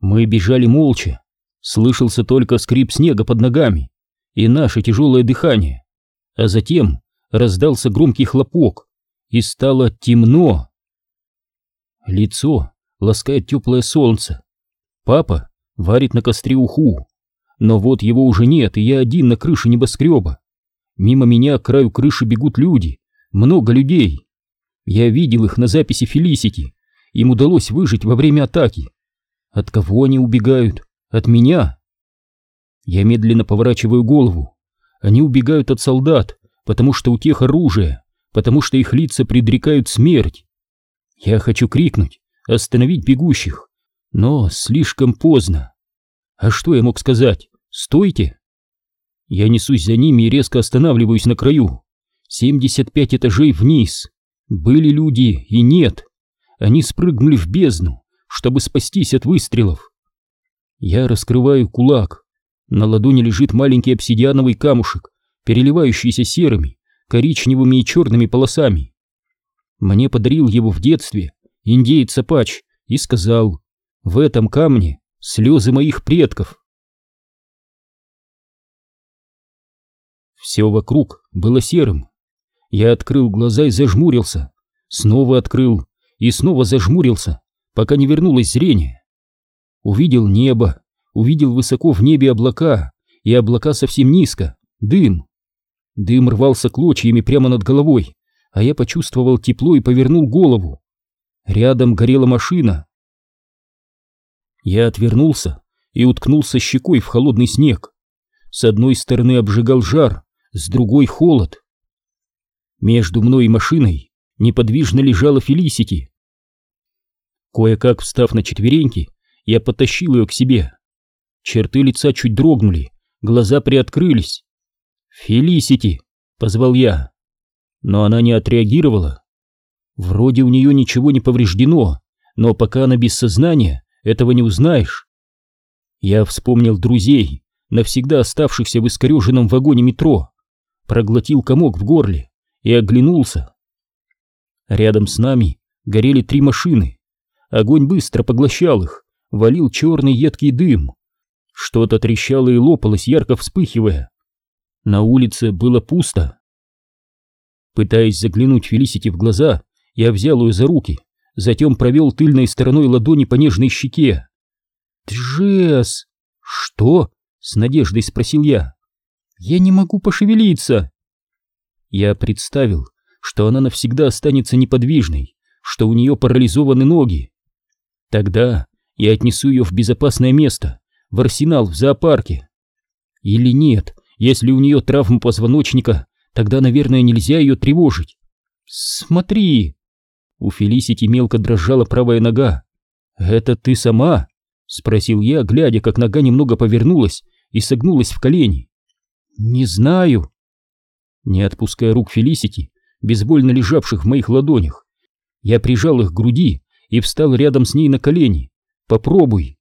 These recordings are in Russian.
Мы бежали молча, слышался только скрип снега под ногами и наше тяжелое дыхание, а затем раздался громкий хлопок, и стало темно. Лицо ласкает теплое солнце. Папа варит на костре уху, но вот его уже нет, и я один на крыше небоскреба. Мимо меня к краю крыши бегут люди, много людей. Я видел их на записи Фелисити. Им удалось выжить во время атаки. От кого они убегают? От меня? Я медленно поворачиваю голову. Они убегают от солдат, потому что у тех оружие, потому что их лица предрекают смерть. Я хочу крикнуть, остановить бегущих, но слишком поздно. А что я мог сказать? Стойте! Я несусь за ними и резко останавливаюсь на краю. 75 этажей вниз. Были люди и нет. Они спрыгнули в бездну, чтобы спастись от выстрелов. Я раскрываю кулак. На ладони лежит маленький обсидиановый камушек, переливающийся серыми, коричневыми и черными полосами. Мне подарил его в детстве индеец Апач и сказал, в этом камне слезы моих предков. Все вокруг было серым. Я открыл глаза и зажмурился, снова открыл и снова зажмурился, пока не вернулось зрение. Увидел небо, увидел высоко в небе облака, и облака совсем низко, дым. Дым рвался клочьями прямо над головой, а я почувствовал тепло и повернул голову. Рядом горела машина. Я отвернулся и уткнулся щекой в холодный снег. С одной стороны обжигал жар, с другой холод. Между мной и машиной неподвижно лежала Фелисити. Кое-как встав на четвереньки, я потащил ее к себе. Черты лица чуть дрогнули, глаза приоткрылись. «Фелисити!» — позвал я. Но она не отреагировала. Вроде у нее ничего не повреждено, но пока она без сознания, этого не узнаешь. Я вспомнил друзей, навсегда оставшихся в искореженном вагоне метро, проглотил комок в горле и оглянулся. Рядом с нами горели три машины. Огонь быстро поглощал их, валил черный едкий дым. Что-то трещало и лопалось, ярко вспыхивая. На улице было пусто. Пытаясь заглянуть Фелисити в глаза, я взял ее за руки, затем провел тыльной стороной ладони по нежной щеке. «Джесс!» «Что?» — с надеждой спросил я. «Я не могу пошевелиться!» Я представил, что она навсегда останется неподвижной, что у нее парализованы ноги. Тогда я отнесу ее в безопасное место, в арсенал в зоопарке. Или нет, если у нее травма позвоночника, тогда, наверное, нельзя ее тревожить. Смотри! У Фелисити мелко дрожала правая нога. «Это ты сама?» — спросил я, глядя, как нога немного повернулась и согнулась в колени. «Не знаю». Не отпуская рук Фелисити, безвольно лежавших в моих ладонях, я прижал их к груди и встал рядом с ней на колени. «Попробуй».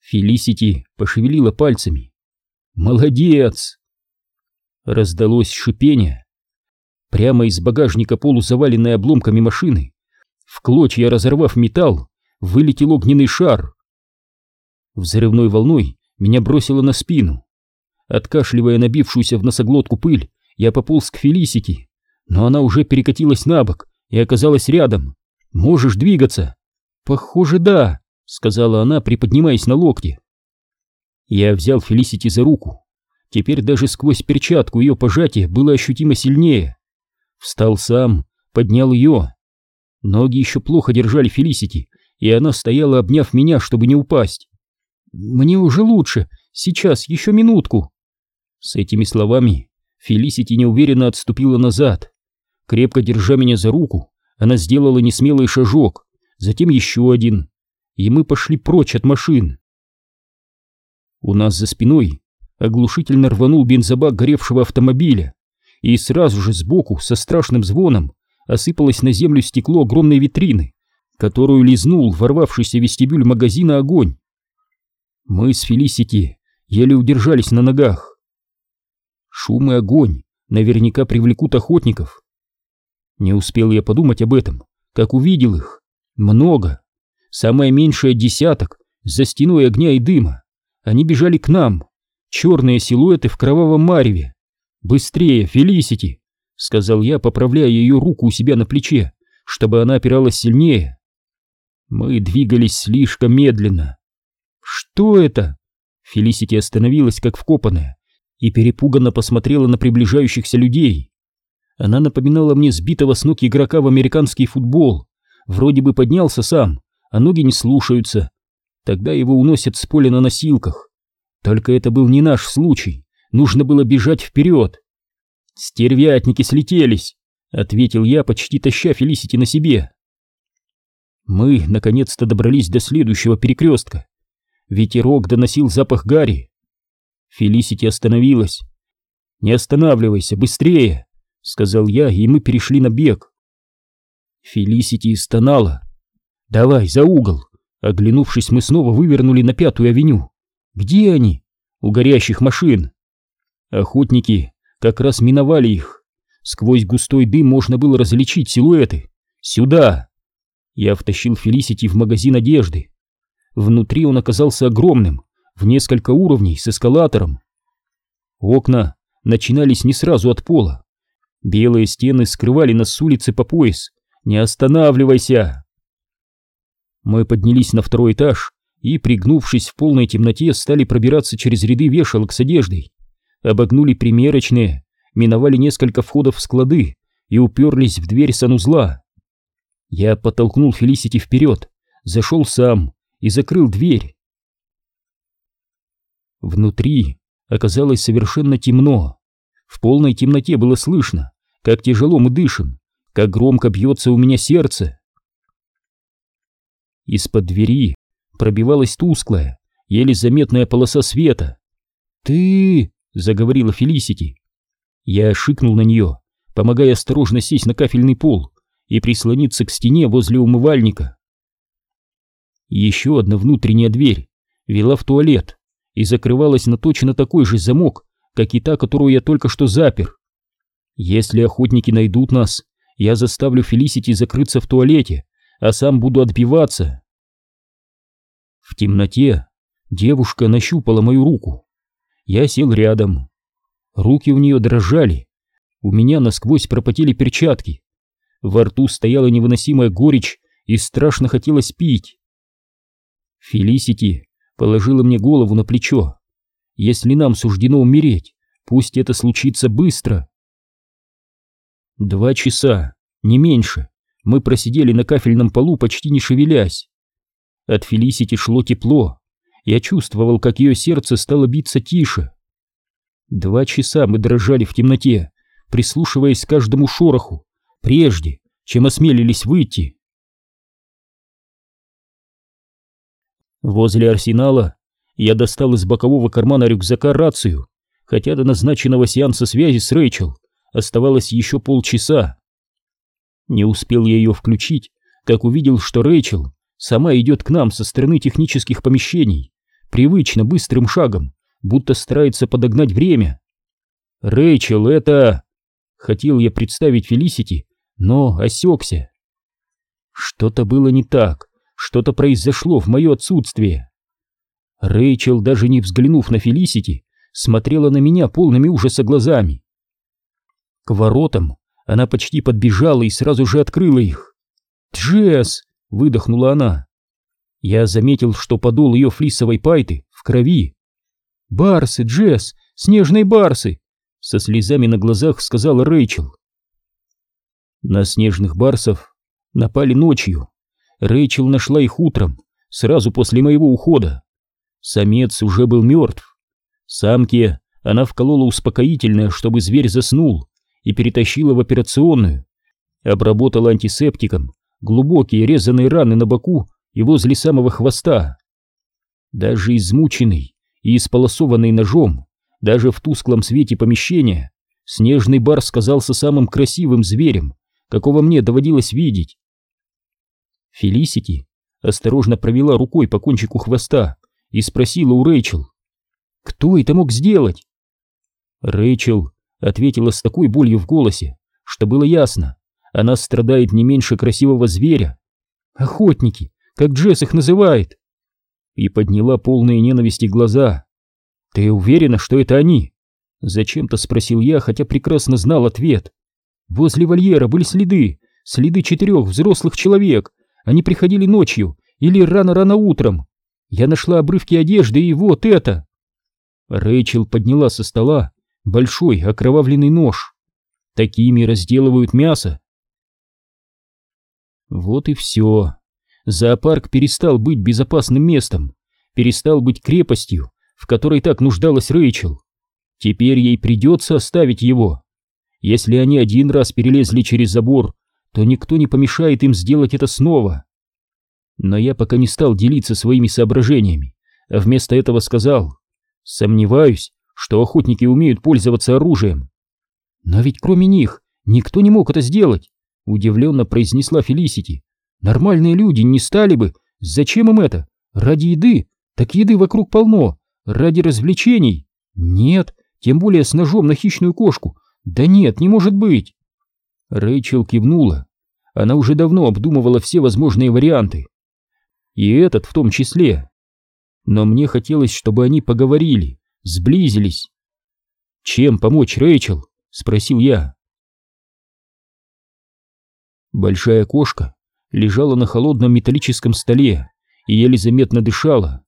Фелисити пошевелила пальцами. Молодец! Раздалось шипение. Прямо из багажника полузаваленной обломками машины, в клочья разорвав металл, вылетел огненный шар. Взрывной волной меня бросило на спину. Откашливая набившуюся в носоглотку пыль, я пополз к Фелисити, но она уже перекатилась на бок и оказалась рядом. «Можешь двигаться?» «Похоже, да», — сказала она, приподнимаясь на локте. Я взял Фелисити за руку. Теперь даже сквозь перчатку ее пожатие было ощутимо сильнее. Встал сам, поднял ее. Ноги еще плохо держали Фелисити, и она стояла, обняв меня, чтобы не упасть. «Мне уже лучше. Сейчас, еще минутку». С этими словами Фелисити неуверенно отступила назад. Крепко держа меня за руку, она сделала несмелый шажок, затем еще один, и мы пошли прочь от машин. У нас за спиной оглушительно рванул бензобак горевшего автомобиля, и сразу же сбоку со страшным звоном осыпалось на землю стекло огромной витрины, которую лизнул ворвавшийся в вестибюль магазина огонь. Мы с Фелисити еле удержались на ногах. Шум и огонь наверняка привлекут охотников. Не успел я подумать об этом, как увидел их. Много. Самое меньшее десяток за стеной огня и дыма. Они бежали к нам. Черные силуэты в кровавом мареве. «Быстрее, Фелисити!» — сказал я, поправляя ее руку у себя на плече, чтобы она опиралась сильнее. Мы двигались слишком медленно. «Что это?» Фелисити остановилась, как вкопанная, и перепуганно посмотрела на приближающихся людей. Она напоминала мне сбитого с ног игрока в американский футбол. Вроде бы поднялся сам, а ноги не слушаются. Тогда его уносят с поля на носилках. Только это был не наш случай. Нужно было бежать вперед. «Стервятники слетелись», — ответил я, почти таща Фелисити на себе. Мы, наконец-то, добрались до следующего перекрестка. Ветерок доносил запах гари. Фелисити остановилась. «Не останавливайся, быстрее!» — сказал я, и мы перешли на бег. Фелисити стонала. «Давай, за угол!» Оглянувшись, мы снова вывернули на Пятую авеню. «Где они?» «У горящих машин». Охотники как раз миновали их. Сквозь густой дым можно было различить силуэты. «Сюда!» Я втащил Фелисити в магазин одежды. Внутри он оказался огромным, в несколько уровней, с эскалатором. Окна начинались не сразу от пола. Белые стены скрывали нас с улицы по пояс. «Не останавливайся!» Мы поднялись на второй этаж и, пригнувшись в полной темноте, стали пробираться через ряды вешалок с одеждой. Обогнули примерочные, миновали несколько входов в склады и уперлись в дверь санузла. Я подтолкнул Фелисити вперед, зашел сам и закрыл дверь. Внутри оказалось совершенно темно. В полной темноте было слышно, как тяжело мы дышим, как громко бьется у меня сердце. Из-под двери пробивалась тусклая, еле заметная полоса света. «Ты...» — заговорила Фелисити. Я шикнул на нее, помогая осторожно сесть на кафельный пол и прислониться к стене возле умывальника. Еще одна внутренняя дверь вела в туалет и закрывалась на точно такой же замок, как и та, которую я только что запер. Если охотники найдут нас, я заставлю Фелисити закрыться в туалете, а сам буду отбиваться. В темноте девушка нащупала мою руку. Я сел рядом. Руки у нее дрожали. У меня насквозь пропотели перчатки. Во рту стояла невыносимая горечь и страшно хотелось пить. Фелисити положила мне голову на плечо. Если нам суждено умереть, пусть это случится быстро. Два часа, не меньше, мы просидели на кафельном полу, почти не шевелясь. От Фелисити шло тепло. Я чувствовал, как ее сердце стало биться тише. Два часа мы дрожали в темноте, прислушиваясь к каждому шороху, прежде, чем осмелились выйти. Возле арсенала я достал из бокового кармана рюкзака рацию, хотя до назначенного сеанса связи с Рэйчел оставалось еще полчаса. Не успел я ее включить, как увидел, что Рэйчел сама идет к нам со стороны технических помещений, привычно быстрым шагом, будто старается подогнать время. «Рэйчел, это...» Хотел я представить Фелисити, но осекся. Что-то было не так. Что-то произошло в мое отсутствие. Рэйчел, даже не взглянув на Фелисити, смотрела на меня полными ужаса глазами. К воротам она почти подбежала и сразу же открыла их. «Джесс!» — выдохнула она. Я заметил, что подол ее флисовой пайты в крови. «Барсы, Джесс! Снежные барсы!» Со слезами на глазах сказала Рэйчел. На снежных барсов напали ночью. Рэйчел нашла их утром, сразу после моего ухода. Самец уже был мертв. Самке она вколола успокоительное, чтобы зверь заснул, и перетащила в операционную. Обработала антисептиком глубокие резаные раны на боку и возле самого хвоста. Даже измученный и исполосованный ножом, даже в тусклом свете помещения, снежный барс казался самым красивым зверем, какого мне доводилось видеть. Фелисити осторожно провела рукой по кончику хвоста и спросила у Рэйчел, кто это мог сделать? Рэйчел ответила с такой болью в голосе, что было ясно, она страдает не меньше красивого зверя. Охотники, как Джесс их называет. и подняла полные ненависти глаза. «Ты уверена, что это они?» Зачем-то спросил я, хотя прекрасно знал ответ. Возле вольера были следы, следы четырех взрослых человек. Они приходили ночью или рано-рано утром. Я нашла обрывки одежды и вот это. Рэйчел подняла со стола большой окровавленный нож. Такими разделывают мясо. Вот и все. Зоопарк перестал быть безопасным местом, перестал быть крепостью, в которой так нуждалась Рэйчел. Теперь ей придется оставить его. Если они один раз перелезли через забор, то никто не помешает им сделать это снова. Но я пока не стал делиться своими соображениями, а вместо этого сказал, сомневаюсь, что охотники умеют пользоваться оружием. Но ведь кроме них никто не мог это сделать, удивленно произнесла Фелисити. Нормальные люди не стали бы. Зачем им это? Ради еды? Так еды вокруг полно. Ради развлечений? Нет, тем более с ножом на хищную кошку. Да нет, не может быть. Рэйчел кивнула. Она уже давно обдумывала все возможные варианты. И этот в том числе. Но мне хотелось, чтобы они поговорили, сблизились. «Чем помочь, Рэйчел?» — спросил я. Большая кошка лежала на холодном металлическом столе и еле заметно дышала.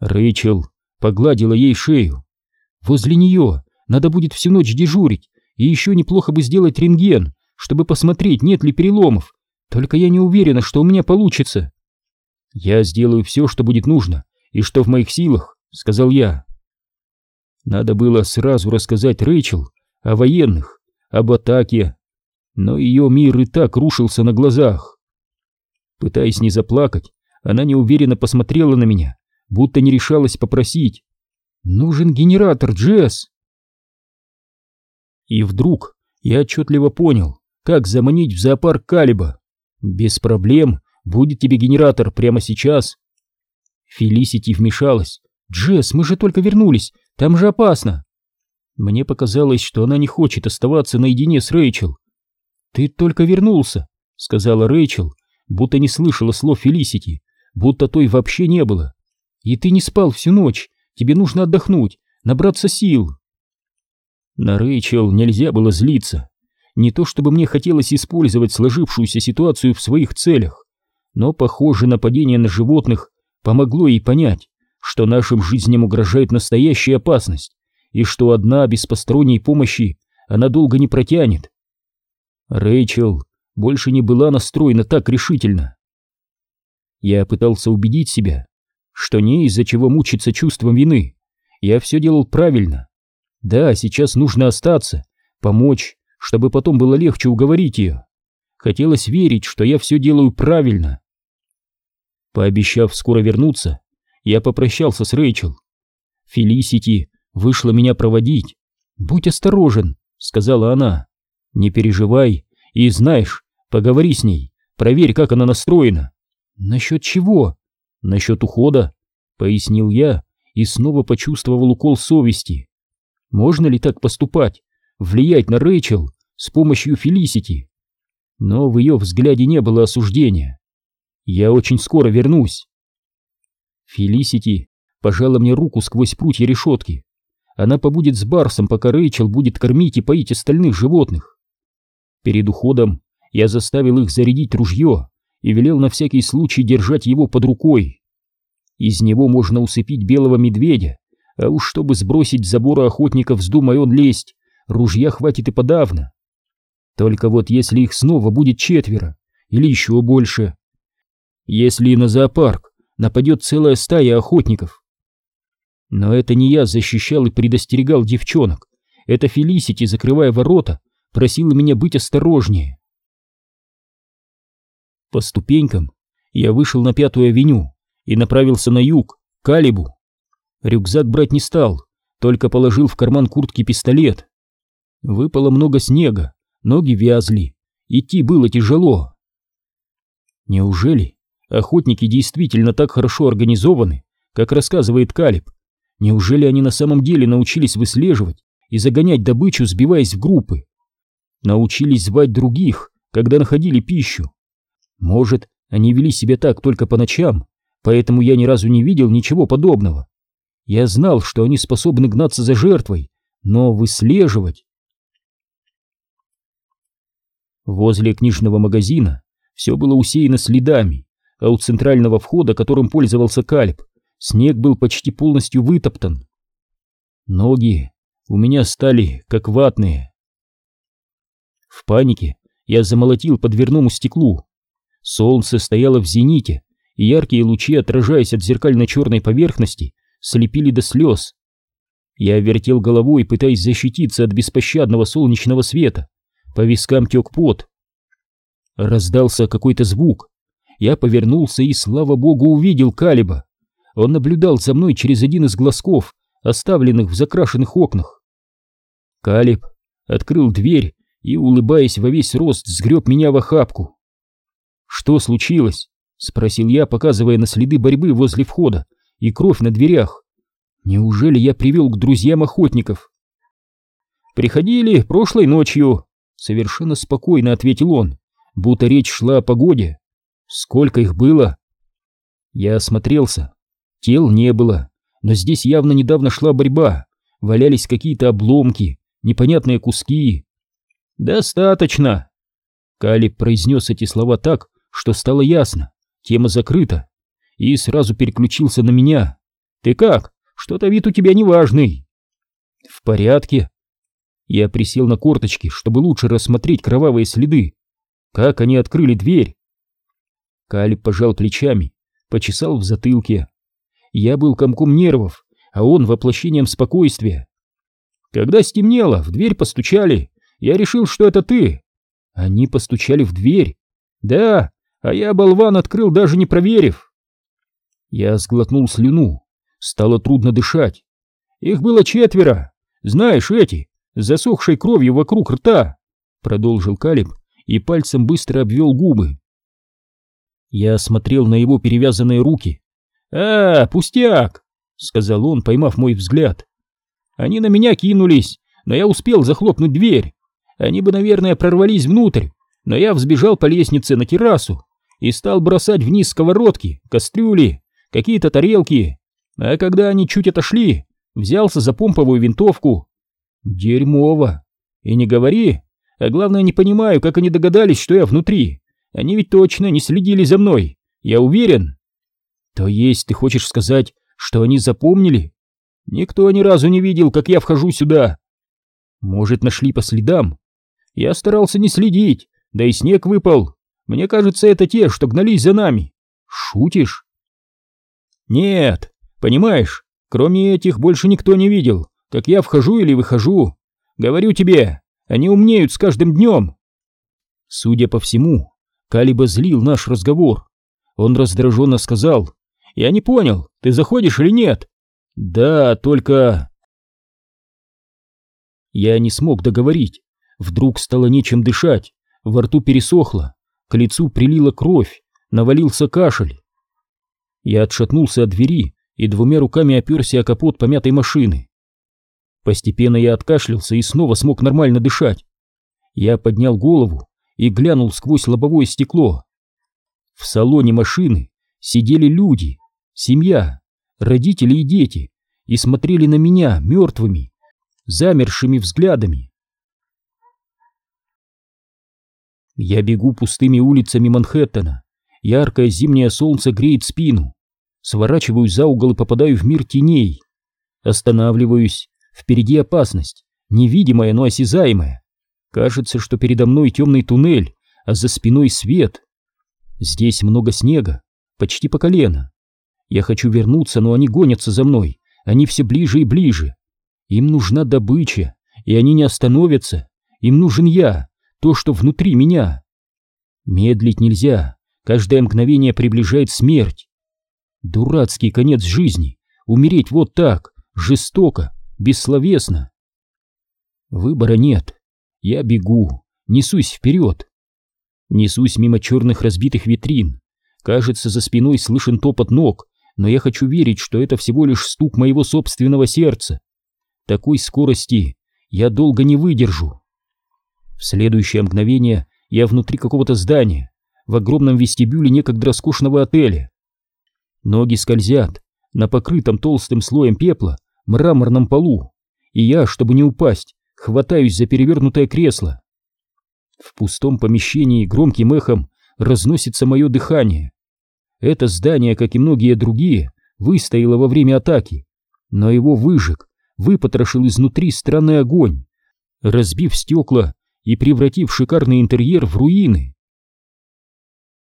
Рэйчел погладила ей шею. Возле нее надо будет всю ночь дежурить, и еще неплохо бы сделать рентген, чтобы посмотреть, нет ли переломов. Только я не уверена, что у меня получится. Я сделаю все, что будет нужно, и что в моих силах, сказал я. Надо было сразу рассказать Рэйчел о военных, об атаке, но ее мир и так рушился на глазах. Пытаясь не заплакать, она неуверенно посмотрела на меня, будто не решалась попросить. «Нужен генератор, Джесс!» И вдруг я отчетливо понял, как заманить в зоопарк Калиба. Без проблем, будет тебе генератор прямо сейчас. Фелисити вмешалась. «Джесс, мы же только вернулись, там же опасно!» Мне показалось, что она не хочет оставаться наедине с Рэйчел. «Ты только вернулся», — сказала Рэйчел, будто не слышала слов Фелисити, будто той вообще не было. И ты не спал всю ночь, тебе нужно отдохнуть, набраться сил. На Рэйчел нельзя было злиться. Не то чтобы мне хотелось использовать сложившуюся ситуацию в своих целях, но, похоже, нападение на животных помогло ей понять, что нашим жизням угрожает настоящая опасность, и что одна без посторонней помощи она долго не протянет. Рэйчел больше не была настроена так решительно. Я пытался убедить себя, что не из-за чего мучиться чувством вины. Я все делал правильно. Да, сейчас нужно остаться, помочь, чтобы потом было легче уговорить ее. Хотелось верить, что я все делаю правильно. Пообещав скоро вернуться, я попрощался с Рэйчел. Фелисити вышла меня проводить. «Будь осторожен», — сказала она. «Не переживай, и знаешь, поговори с ней, проверь, как она настроена. Насчет чего? Насчет ухода, пояснил я и снова почувствовал укол совести. Можно ли так поступать? Влиять на Рэйчел с помощью Фелисити? Но в ее взгляде не было осуждения. Я очень скоро вернусь. Фелисити пожала мне руку сквозь прутья решетки. Она побудет с Барсом, пока Рэйчел будет кормить и поить остальных животных. Перед уходом я заставил их зарядить ружье и велел на всякий случай держать его под рукой. Из него можно усыпить белого медведя, а уж чтобы сбросить с забора охотников, вздумай он лезть, ружья хватит и подавно. Только вот если их снова будет четверо, или еще больше. Если на зоопарк нападет целая стая охотников. Но это не я защищал и предостерегал девчонок, это Фелисити, закрывая ворота, просила меня быть осторожнее. По ступенькам я вышел на Пятую авеню и направился на юг, к Алибу. Рюкзак брать не стал, только положил в карман куртки пистолет. Выпало много снега, ноги вязли, идти было тяжело. Неужели охотники действительно так хорошо организованы, как рассказывает Калиб? Неужели они на самом деле научились выслеживать и загонять добычу, сбиваясь в группы? научились звать других, когда находили пищу. Может, они вели себя так только по ночам, поэтому я ни разу не видел ничего подобного. Я знал, что они способны гнаться за жертвой, но выслеживать... Возле книжного магазина все было усеяно следами, а у центрального входа, которым пользовался Кальп, снег был почти полностью вытоптан. Ноги у меня стали как ватные. В панике я замолотил по дверному стеклу. Солнце стояло в зените, и яркие лучи, отражаясь от зеркально-черной поверхности, слепили до слез. Я вертел головой, пытаясь защититься от беспощадного солнечного света. По вискам тек пот. Раздался какой-то звук. Я повернулся и, слава богу, увидел Калиба. Он наблюдал за мной через один из глазков, оставленных в закрашенных окнах. Калиб открыл дверь и, улыбаясь во весь рост, сгреб меня в охапку. «Что случилось?» — спросил я, показывая на следы борьбы возле входа и кровь на дверях. «Неужели я привел к друзьям охотников?» «Приходили прошлой ночью», — совершенно спокойно ответил он, будто речь шла о погоде. «Сколько их было?» Я осмотрелся. Тел не было, но здесь явно недавно шла борьба, валялись какие-то обломки, непонятные куски. «Достаточно!» Калиб произнес эти слова так, что стало ясно, тема закрыта, и сразу переключился на меня. «Ты как? Что-то вид у тебя неважный». «В порядке». Я присел на корточки, чтобы лучше рассмотреть кровавые следы. Как они открыли дверь? Калиб пожал плечами, почесал в затылке. Я был комком нервов, а он воплощением спокойствия. Когда стемнело, в дверь постучали. Я решил, что это ты. Они постучали в дверь. Да, а я, болван, открыл, даже не проверив. Я сглотнул слюну. Стало трудно дышать. Их было четверо. Знаешь, эти, с засохшей кровью вокруг рта. Продолжил Калиб и пальцем быстро обвел губы. Я смотрел на его перевязанные руки. «А, пустяк!» — сказал он, поймав мой взгляд. «Они на меня кинулись, но я успел захлопнуть дверь. Они бы, наверное, прорвались внутрь, но я взбежал по лестнице на террасу и стал бросать вниз сковородки, кастрюли, какие-то тарелки. А когда они чуть отошли, взялся за помповую винтовку. Дерьмово. И не говори. А главное, не понимаю, как они догадались, что я внутри. Они ведь точно не следили за мной. Я уверен. То есть ты хочешь сказать, что они запомнили? Никто ни разу не видел, как я вхожу сюда. Может, нашли по следам? Я старался не следить, да и снег выпал. Мне кажется, это те, что гнались за нами. Шутишь? Нет, понимаешь, кроме этих больше никто не видел, как я вхожу или выхожу. Говорю тебе, они умнеют с каждым днем. Судя по всему, Калиба злил наш разговор. Он раздраженно сказал, «Я не понял, ты заходишь или нет?» «Да, только...» Я не смог договорить. Вдруг стало нечем дышать, во рту пересохло, к лицу прилила кровь, навалился кашель. Я отшатнулся от двери и двумя руками оперся о капот помятой машины. Постепенно я откашлялся и снова смог нормально дышать. Я поднял голову и глянул сквозь лобовое стекло. В салоне машины сидели люди, семья, родители и дети, и смотрели на меня мертвыми, замершими взглядами. Я бегу пустыми улицами Манхэттена. Яркое зимнее солнце греет спину. Сворачиваю за угол и попадаю в мир теней. Останавливаюсь. Впереди опасность. Невидимая, но осязаемая. Кажется, что передо мной темный туннель, а за спиной свет. Здесь много снега, почти по колено. Я хочу вернуться, но они гонятся за мной. Они все ближе и ближе. Им нужна добыча, и они не остановятся. Им нужен я то, что внутри меня. Медлить нельзя, каждое мгновение приближает смерть. Дурацкий конец жизни, умереть вот так, жестоко, бессловесно. Выбора нет, я бегу, несусь вперед. Несусь мимо черных разбитых витрин. Кажется, за спиной слышен топот ног, но я хочу верить, что это всего лишь стук моего собственного сердца. Такой скорости я долго не выдержу. В следующее мгновение я внутри какого-то здания, в огромном вестибюле некогда роскошного отеля. Ноги скользят на покрытом толстым слоем пепла мраморном полу, и я, чтобы не упасть, хватаюсь за перевернутое кресло. В пустом помещении громким эхом разносится мое дыхание. Это здание, как и многие другие, выстояло во время атаки, но его выжег, выпотрошил изнутри странный огонь, разбив стекла и превратив шикарный интерьер в руины.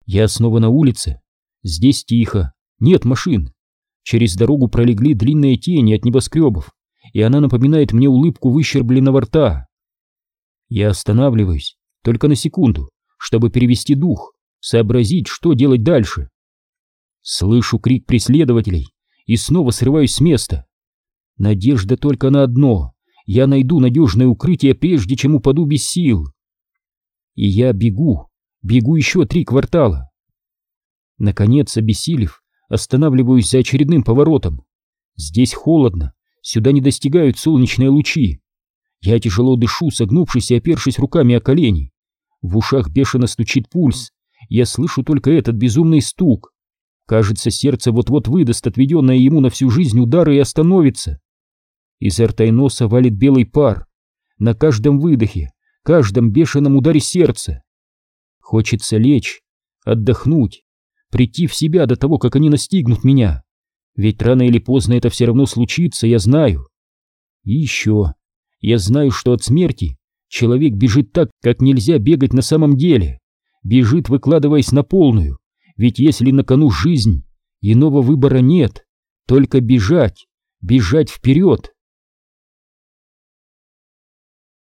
Я снова на улице. Здесь тихо, нет машин. Через дорогу пролегли длинные тени от небоскребов, и она напоминает мне улыбку выщербленного рта. Я останавливаюсь только на секунду, чтобы перевести дух, сообразить, что делать дальше. Слышу крик преследователей и снова срываюсь с места. Надежда только на одно — я найду надежное укрытие, прежде чем упаду без сил. И я бегу, бегу еще три квартала. Наконец, обессилев, останавливаюсь за очередным поворотом. Здесь холодно, сюда не достигают солнечные лучи. Я тяжело дышу, согнувшись и опершись руками о колени. В ушах бешено стучит пульс, я слышу только этот безумный стук. Кажется, сердце вот-вот выдаст отведенное ему на всю жизнь удары и остановится. Изо рта и носа валит белый пар. На каждом выдохе, каждом бешеном ударе сердца. Хочется лечь, отдохнуть, прийти в себя до того, как они настигнут меня. Ведь рано или поздно это все равно случится, я знаю. И еще, я знаю, что от смерти человек бежит так, как нельзя бегать на самом деле. Бежит, выкладываясь на полную. Ведь если на кону жизнь, иного выбора нет. Только бежать, бежать вперед.